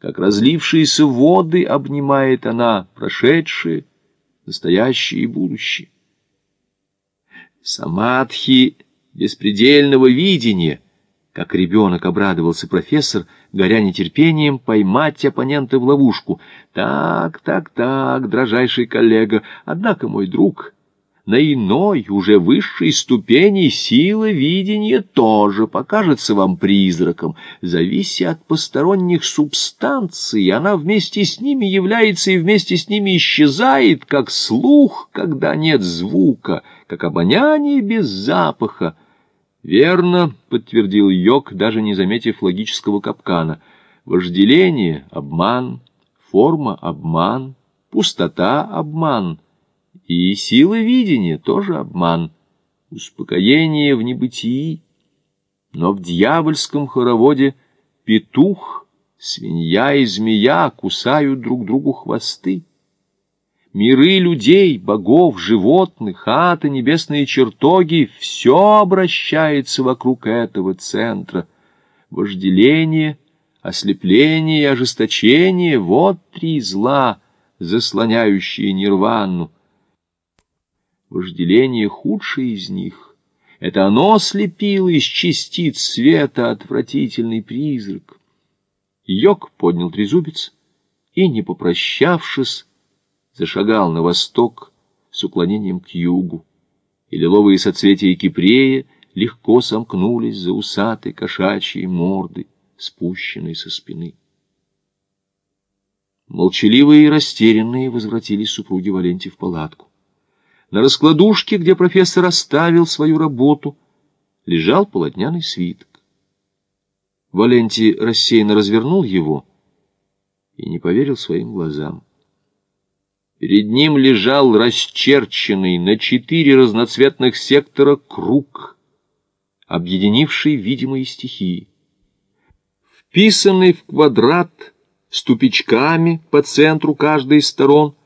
как разлившиеся воды обнимает она прошедшее, настоящее и будущее. Самадхи беспредельного видения, как ребенок обрадовался профессор, горя нетерпением поймать оппонента в ловушку. Так, так, так, дрожайший коллега, однако, мой друг, на иной, уже высшей ступени сила видения тоже покажется вам призраком. Завися от посторонних субстанций, она вместе с ними является и вместе с ними исчезает, как слух, когда нет звука, как обоняние без запаха. «Верно», — подтвердил Йог, даже не заметив логического капкана. «Вожделение — обман, форма — обман, пустота — обман». И сила видения тоже обман, успокоение в небытии. Но в дьявольском хороводе петух, свинья и змея кусают друг другу хвосты. Миры людей, богов, животных, аты, небесные чертоги — все обращается вокруг этого центра. Вожделение, ослепление и ожесточение — вот три зла, заслоняющие нирвану вожделение худшее из них. Это оно слепило из частиц света отвратительный призрак. Йог поднял трезубец и, не попрощавшись, зашагал на восток с уклонением к югу, и лиловые соцветия кипрея легко сомкнулись за усатой кошачьей морды, спущенной со спины. Молчаливые и растерянные возвратились супруги Валенти в палатку. На раскладушке, где профессор оставил свою работу, лежал полотняный свиток. Валентий рассеянно развернул его и не поверил своим глазам. Перед ним лежал расчерченный на четыре разноцветных сектора круг, объединивший видимые стихии. Вписанный в квадрат с тупичками по центру каждой из сторон —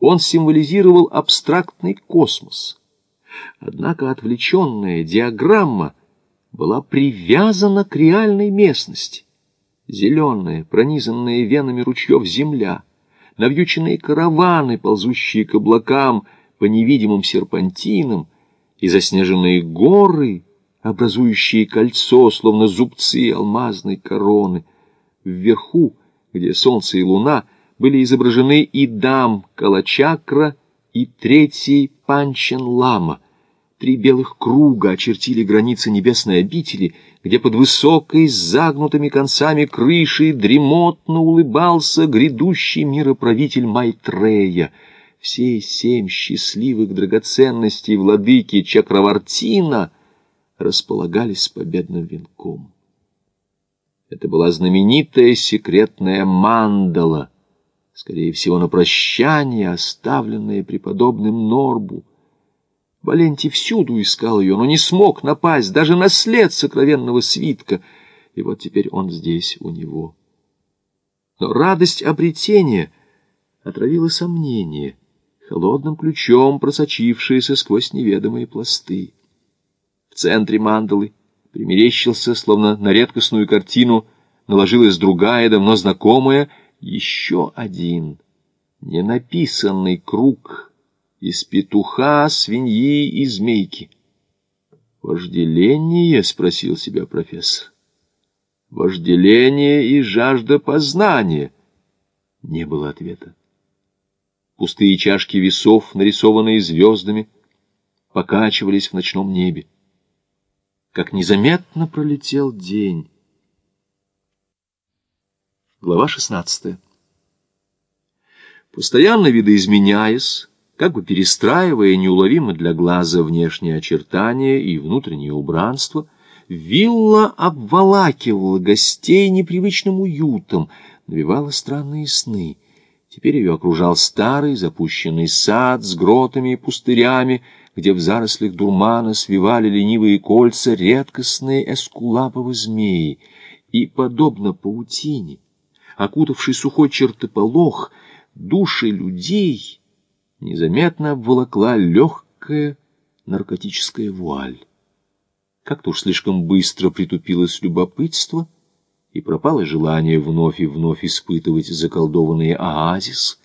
он символизировал абстрактный космос. Однако отвлеченная диаграмма была привязана к реальной местности. Зеленая, пронизанная венами ручьев земля, навьюченные караваны, ползущие к облакам по невидимым серпантинам, и заснеженные горы, образующие кольцо, словно зубцы алмазной короны. Вверху, где солнце и луна — были изображены и дам Калачакра, и третий Панчен-Лама. Три белых круга очертили границы небесной обители, где под высокой, с загнутыми концами крыши дремотно улыбался грядущий мироправитель Майтрея. Все семь счастливых драгоценностей владыки Чакравартина располагались победным венком. Это была знаменитая секретная мандала — скорее всего, на прощание, оставленное преподобным Норбу. Валентий всюду искал ее, но не смог напасть даже на след сокровенного свитка, и вот теперь он здесь у него. Но радость обретения отравила сомнение, холодным ключом просочившееся сквозь неведомые пласты. В центре мандалы примерещился, словно на редкостную картину, наложилась другая, давно знакомая — еще один ненаписанный круг из петуха, свиньи и змейки. «Вожделение?» — спросил себя профессор. «Вожделение и жажда познания?» Не было ответа. Пустые чашки весов, нарисованные звездами, покачивались в ночном небе. Как незаметно пролетел день. Глава 16. Постоянно видоизменяясь, как бы перестраивая неуловимо для глаза внешние очертания и внутреннее убранство, вилла обволакивала гостей непривычным уютом, навевала странные сны. Теперь ее окружал старый запущенный сад с гротами и пустырями, где в зарослях дурмана свивали ленивые кольца редкостные эскулаповые змеи, и, подобно паутине, окутавший сухой чертополох, души людей незаметно обволокла легкая наркотическая вуаль. Как-то уж слишком быстро притупилось любопытство, и пропало желание вновь и вновь испытывать заколдованный оазис.